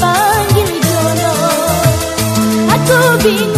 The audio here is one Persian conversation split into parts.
باید می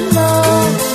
mono